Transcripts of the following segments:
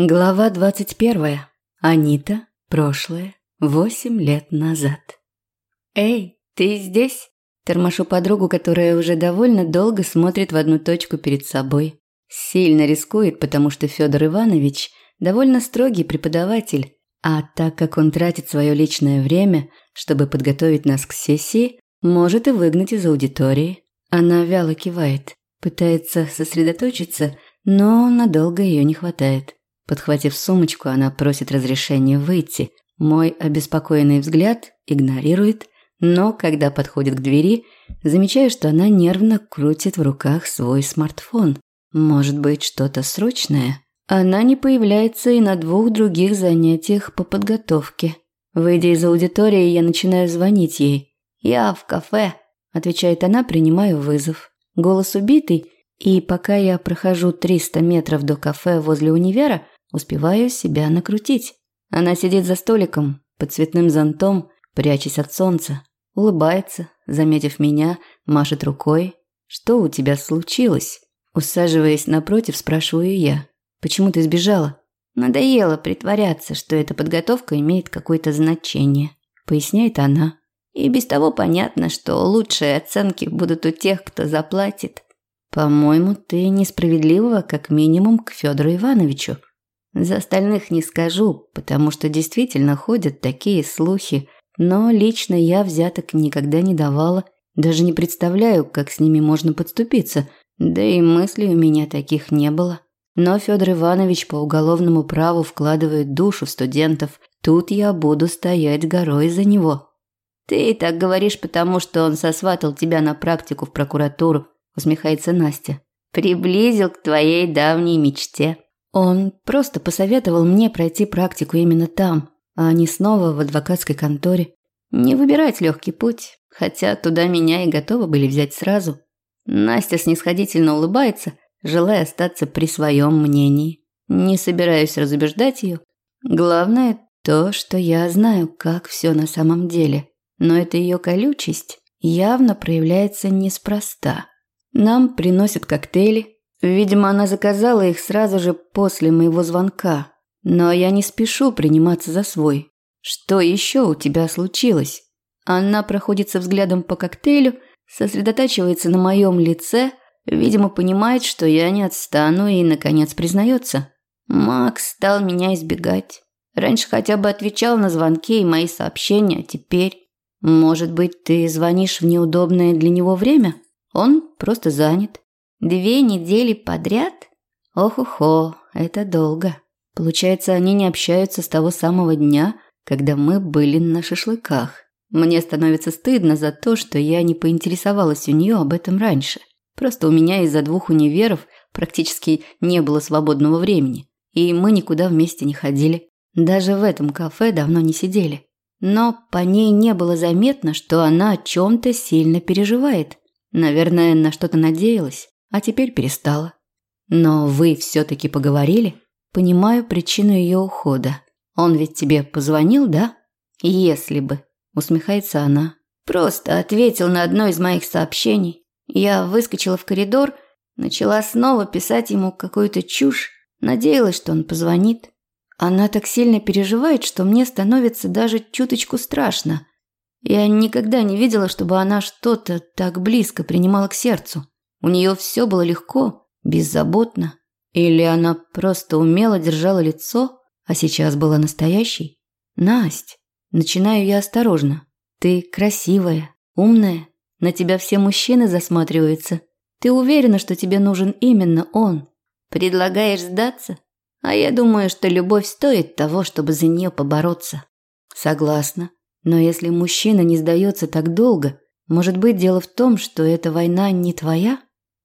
Глава 21. Анита. Прошлое. Восемь лет назад. «Эй, ты здесь?» Тормошу подругу, которая уже довольно долго смотрит в одну точку перед собой. Сильно рискует, потому что Федор Иванович довольно строгий преподаватель, а так как он тратит свое личное время, чтобы подготовить нас к сессии, может и выгнать из аудитории. Она вяло кивает, пытается сосредоточиться, но надолго ее не хватает. Подхватив сумочку, она просит разрешения выйти. Мой обеспокоенный взгляд игнорирует, но когда подходит к двери, замечаю, что она нервно крутит в руках свой смартфон. Может быть, что-то срочное? Она не появляется и на двух других занятиях по подготовке. Выйдя из аудитории, я начинаю звонить ей. «Я в кафе», – отвечает она, принимаю вызов. Голос убитый, и пока я прохожу 300 метров до кафе возле универа, Успеваю себя накрутить. Она сидит за столиком, под цветным зонтом, прячась от солнца. Улыбается, заметив меня, машет рукой. «Что у тебя случилось?» Усаживаясь напротив, спрашиваю я. «Почему ты сбежала?» «Надоело притворяться, что эта подготовка имеет какое-то значение», поясняет она. «И без того понятно, что лучшие оценки будут у тех, кто заплатит». «По-моему, ты несправедлива как минимум к Федору Ивановичу», за остальных не скажу, потому что действительно ходят такие слухи, но лично я взяток никогда не давала, даже не представляю, как с ними можно подступиться, да и мыслей у меня таких не было. Но Федор Иванович по уголовному праву вкладывает душу в студентов, тут я буду стоять горой за него. Ты так говоришь, потому что он сосватал тебя на практику в прокуратуру, усмехается Настя. Приблизил к твоей давней мечте. Он просто посоветовал мне пройти практику именно там, а не снова в адвокатской конторе. Не выбирать легкий путь, хотя туда меня и готовы были взять сразу. Настя снисходительно улыбается, желая остаться при своем мнении. Не собираюсь разубеждать ее. Главное то, что я знаю, как все на самом деле. Но эта ее колючесть явно проявляется неспроста. Нам приносят коктейли, Видимо, она заказала их сразу же после моего звонка. Но я не спешу приниматься за свой. Что еще у тебя случилось? Она проходится взглядом по коктейлю, сосредотачивается на моем лице, видимо, понимает, что я не отстану и, наконец, признается. Макс стал меня избегать. Раньше хотя бы отвечал на звонки и мои сообщения, а теперь... Может быть, ты звонишь в неудобное для него время? Он просто занят. Две недели подряд? Ох-охо, это долго. Получается, они не общаются с того самого дня, когда мы были на шашлыках. Мне становится стыдно за то, что я не поинтересовалась у нее об этом раньше. Просто у меня из-за двух универов практически не было свободного времени, и мы никуда вместе не ходили. Даже в этом кафе давно не сидели. Но по ней не было заметно, что она о чем-то сильно переживает. Наверное, на что-то надеялась а теперь перестала. Но вы все-таки поговорили? Понимаю причину ее ухода. Он ведь тебе позвонил, да? Если бы, усмехается она. Просто ответил на одно из моих сообщений. Я выскочила в коридор, начала снова писать ему какую-то чушь, надеялась, что он позвонит. Она так сильно переживает, что мне становится даже чуточку страшно. Я никогда не видела, чтобы она что-то так близко принимала к сердцу. У нее все было легко, беззаботно. Или она просто умело держала лицо, а сейчас была настоящей? Насть, начинаю я осторожно. Ты красивая, умная, на тебя все мужчины засматриваются. Ты уверена, что тебе нужен именно он? Предлагаешь сдаться? А я думаю, что любовь стоит того, чтобы за нее побороться. Согласна. Но если мужчина не сдается так долго, может быть, дело в том, что эта война не твоя?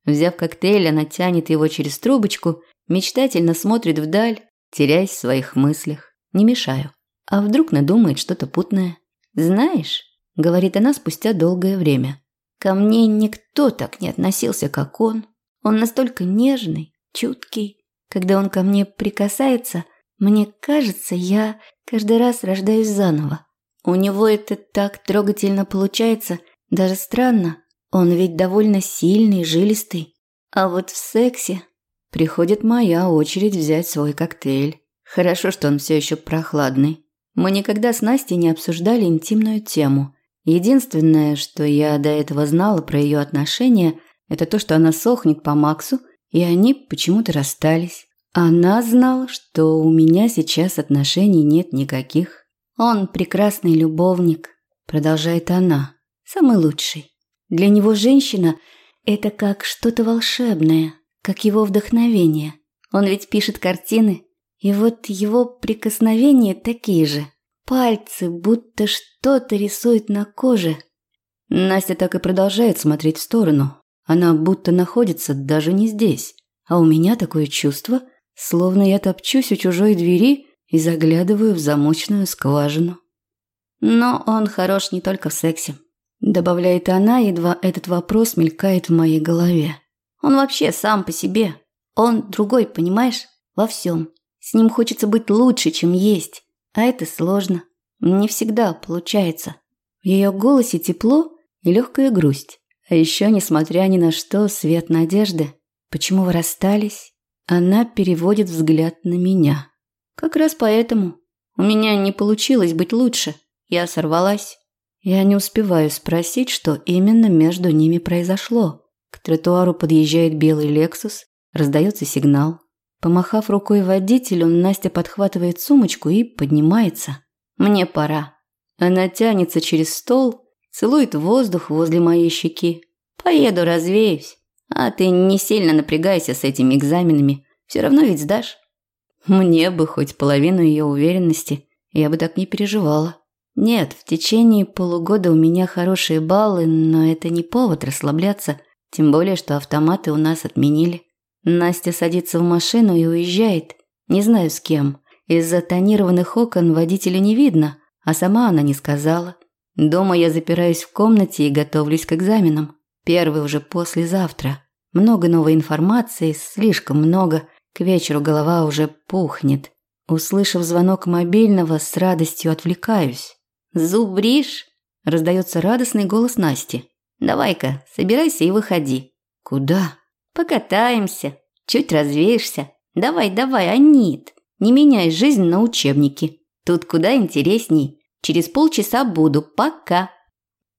Взяв коктейль, она тянет его через трубочку, мечтательно смотрит вдаль, теряясь в своих мыслях. Не мешаю. А вдруг надумает что-то путное? «Знаешь», — говорит она спустя долгое время, «ко мне никто так не относился, как он. Он настолько нежный, чуткий. Когда он ко мне прикасается, мне кажется, я каждый раз рождаюсь заново. У него это так трогательно получается, даже странно, он ведь довольно сильный, жилистый. А вот в сексе приходит моя очередь взять свой коктейль. Хорошо, что он все еще прохладный. Мы никогда с Настей не обсуждали интимную тему. Единственное, что я до этого знала про ее отношения, это то, что она сохнет по Максу, и они почему-то расстались. Она знала, что у меня сейчас отношений нет никаких. Он прекрасный любовник, продолжает она, самый лучший. Для него женщина – это как что-то волшебное, как его вдохновение. Он ведь пишет картины, и вот его прикосновения такие же. Пальцы будто что-то рисуют на коже. Настя так и продолжает смотреть в сторону. Она будто находится даже не здесь. А у меня такое чувство – Словно я топчусь у чужой двери и заглядываю в замочную скважину. Но он хорош не только в сексе. Добавляет она, едва этот вопрос мелькает в моей голове. Он вообще сам по себе. Он другой, понимаешь? Во всем. С ним хочется быть лучше, чем есть. А это сложно. Не всегда получается. В ее голосе тепло и легкая грусть. А еще, несмотря ни на что, свет надежды. Почему вы расстались? Она переводит взгляд на меня. Как раз поэтому. У меня не получилось быть лучше. Я сорвалась. Я не успеваю спросить, что именно между ними произошло. К тротуару подъезжает белый Лексус, раздается сигнал. Помахав рукой водителю, Настя подхватывает сумочку и поднимается. Мне пора. Она тянется через стол, целует воздух возле моей щеки. Поеду, развеюсь. А ты не сильно напрягайся с этими экзаменами. Все равно ведь сдашь. Мне бы хоть половину ее уверенности, я бы так не переживала. Нет, в течение полугода у меня хорошие баллы, но это не повод расслабляться, тем более, что автоматы у нас отменили. Настя садится в машину и уезжает. Не знаю с кем. Из-за тонированных окон водителя не видно, а сама она не сказала. Дома я запираюсь в комнате и готовлюсь к экзаменам. Первый уже послезавтра. Много новой информации, слишком много. К вечеру голова уже пухнет. Услышав звонок мобильного, с радостью отвлекаюсь. «Зубришь?» – раздается радостный голос Насти. «Давай-ка, собирайся и выходи». «Куда?» «Покатаемся. Чуть развеешься. Давай, давай, Анит. Не меняй жизнь на учебники. Тут куда интересней. Через полчаса буду. Пока».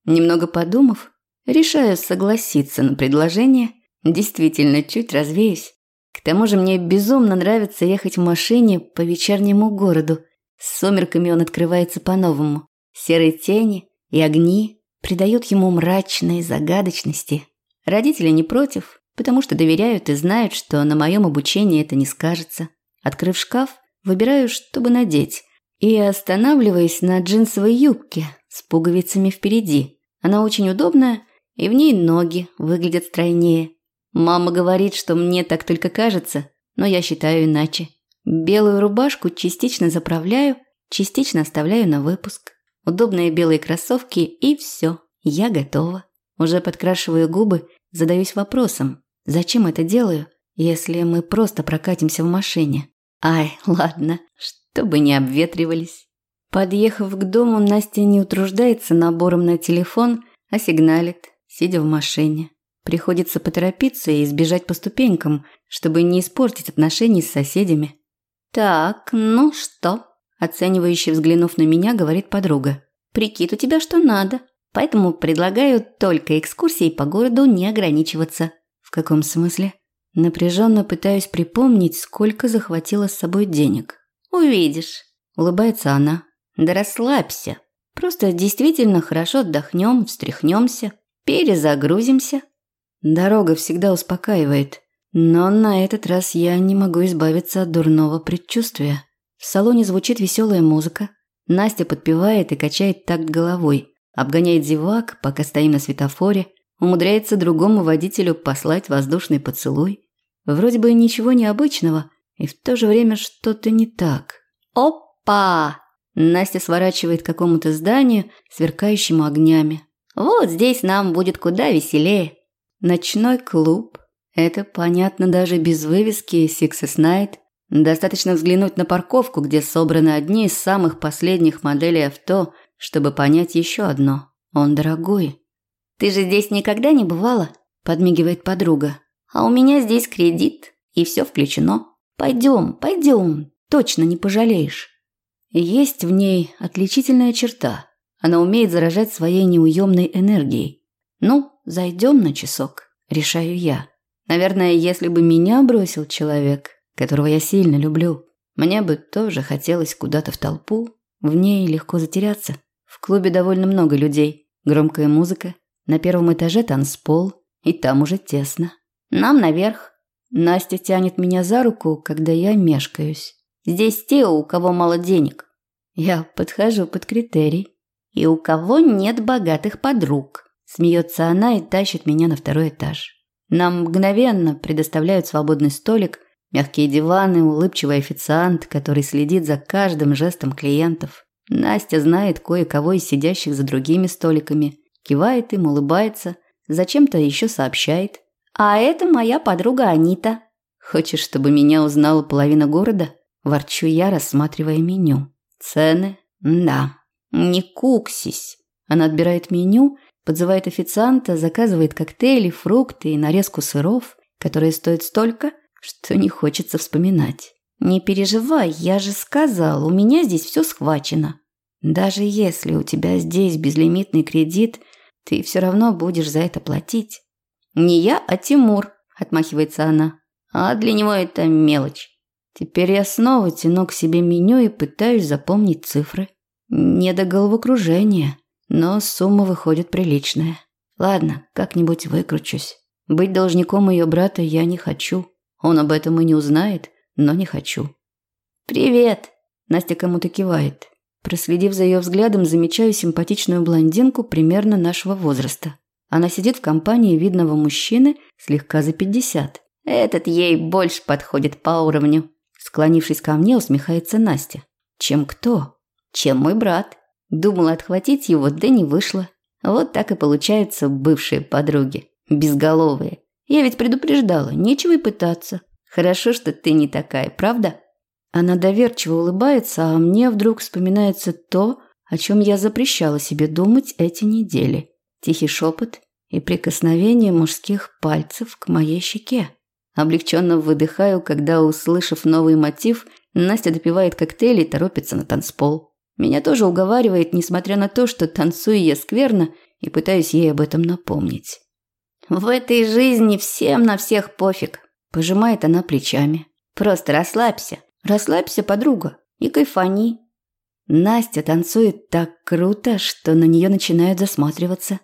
Немного подумав, решаю согласиться на предложение – Действительно, чуть развеюсь. К тому же мне безумно нравится ехать в машине по вечернему городу. С сумерками он открывается по-новому. Серые тени и огни придают ему мрачной загадочности. Родители не против, потому что доверяют и знают, что на моем обучении это не скажется. Открыв шкаф, выбираю, чтобы надеть, и останавливаясь на джинсовой юбке с пуговицами впереди. Она очень удобная, и в ней ноги выглядят стройнее. Мама говорит, что мне так только кажется, но я считаю иначе. Белую рубашку частично заправляю, частично оставляю на выпуск. Удобные белые кроссовки и все, я готова. Уже подкрашиваю губы, задаюсь вопросом, зачем это делаю, если мы просто прокатимся в машине? Ай, ладно, чтобы не обветривались. Подъехав к дому, Настя не утруждается набором на телефон, а сигналит, сидя в машине. Приходится поторопиться и сбежать по ступенькам, чтобы не испортить отношения с соседями. «Так, ну что?» – оценивающе взглянув на меня, говорит подруга. «Прикид у тебя что надо, поэтому предлагаю только экскурсией по городу не ограничиваться». «В каком смысле?» Напряженно пытаюсь припомнить, сколько захватила с собой денег. «Увидишь», – улыбается она. «Да расслабься. Просто действительно хорошо отдохнем, встряхнемся, перезагрузимся». Дорога всегда успокаивает, но на этот раз я не могу избавиться от дурного предчувствия. В салоне звучит веселая музыка. Настя подпевает и качает такт головой, обгоняет зевак, пока стоим на светофоре, умудряется другому водителю послать воздушный поцелуй. Вроде бы ничего необычного, и в то же время что-то не так. Опа! Настя сворачивает к какому-то зданию, сверкающему огнями. Вот здесь нам будет куда веселее. Ночной клуб. Это понятно даже без вывески Sixes Night. Достаточно взглянуть на парковку, где собраны одни из самых последних моделей авто, чтобы понять еще одно. Он дорогой. «Ты же здесь никогда не бывала?» – подмигивает подруга. «А у меня здесь кредит, и все включено. Пойдем, пойдем. точно не пожалеешь. Есть в ней отличительная черта. Она умеет заражать своей неуемной энергией. Ну, зайдем на часок, решаю я. Наверное, если бы меня бросил человек, которого я сильно люблю, мне бы тоже хотелось куда-то в толпу, в ней легко затеряться. В клубе довольно много людей, громкая музыка, на первом этаже танцпол, и там уже тесно. Нам наверх. Настя тянет меня за руку, когда я мешкаюсь. Здесь те, у кого мало денег. Я подхожу под критерий. И у кого нет богатых подруг. Смеется она и тащит меня на второй этаж. Нам мгновенно предоставляют свободный столик, мягкие диваны, улыбчивый официант, который следит за каждым жестом клиентов. Настя знает кое-кого из сидящих за другими столиками, кивает им, улыбается, зачем-то еще сообщает. «А это моя подруга Анита». «Хочешь, чтобы меня узнала половина города?» Ворчу я, рассматривая меню. «Цены? Да. Не куксись». Она отбирает меню, подзывает официанта, заказывает коктейли, фрукты и нарезку сыров, которые стоят столько, что не хочется вспоминать. «Не переживай, я же сказал, у меня здесь все схвачено. Даже если у тебя здесь безлимитный кредит, ты все равно будешь за это платить». «Не я, а Тимур», – отмахивается она. «А для него это мелочь». Теперь я снова тяну к себе меню и пытаюсь запомнить цифры. Не до головокружения, но сумма выходит приличная. Ладно, как-нибудь выкручусь. Быть должником ее брата я не хочу. Он об этом и не узнает, но не хочу. «Привет!» – Настя кому-то кивает. Проследив за ее взглядом, замечаю симпатичную блондинку примерно нашего возраста. Она сидит в компании видного мужчины слегка за пятьдесят. Этот ей больше подходит по уровню. Склонившись ко мне, усмехается Настя. Чем кто? Чем мой брат. Думала отхватить его, да не вышло. Вот так и получаются бывшие подруги. Безголовые. Я ведь предупреждала, нечего и пытаться. Хорошо, что ты не такая, правда? Она доверчиво улыбается, а мне вдруг вспоминается то, о чем я запрещала себе думать эти недели. Тихий шепот и прикосновение мужских пальцев к моей щеке. Облегченно выдыхаю, когда, услышав новый мотив, Настя допивает коктейль и торопится на танцпол. Меня тоже уговаривает, несмотря на то, что танцую я скверно и пытаюсь ей об этом напомнить. «В этой жизни всем на всех пофиг», – пожимает она плечами. «Просто расслабься, расслабься, подруга, и кайфани». Настя танцует так круто, что на нее начинают засматриваться.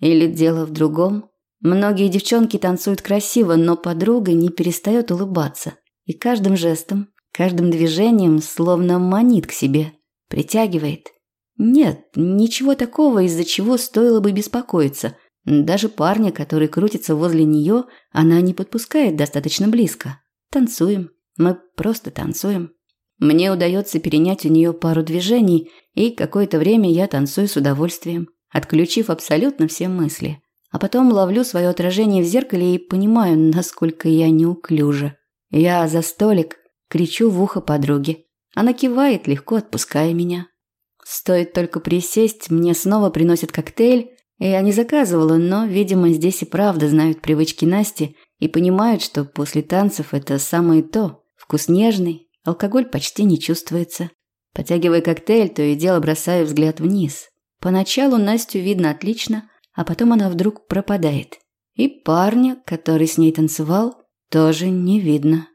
Или дело в другом. Многие девчонки танцуют красиво, но подруга не перестает улыбаться. И каждым жестом, каждым движением словно манит к себе, притягивает. Нет, ничего такого, из-за чего стоило бы беспокоиться. Даже парня, который крутится возле нее, она не подпускает достаточно близко. Танцуем. Мы просто танцуем. Мне удается перенять у нее пару движений, и какое-то время я танцую с удовольствием, отключив абсолютно все мысли. А потом ловлю свое отражение в зеркале и понимаю, насколько я неуклюжа. Я за столик, кричу в ухо подруге. Она кивает, легко отпуская меня. Стоит только присесть, мне снова приносят коктейль. Я не заказывала, но, видимо, здесь и правда знают привычки Насти и понимают, что после танцев это самое то. Вкус нежный, алкоголь почти не чувствуется. Потягивая коктейль, то и дело бросаю взгляд вниз. Поначалу Настю видно отлично – а потом она вдруг пропадает. И парня, который с ней танцевал, тоже не видно.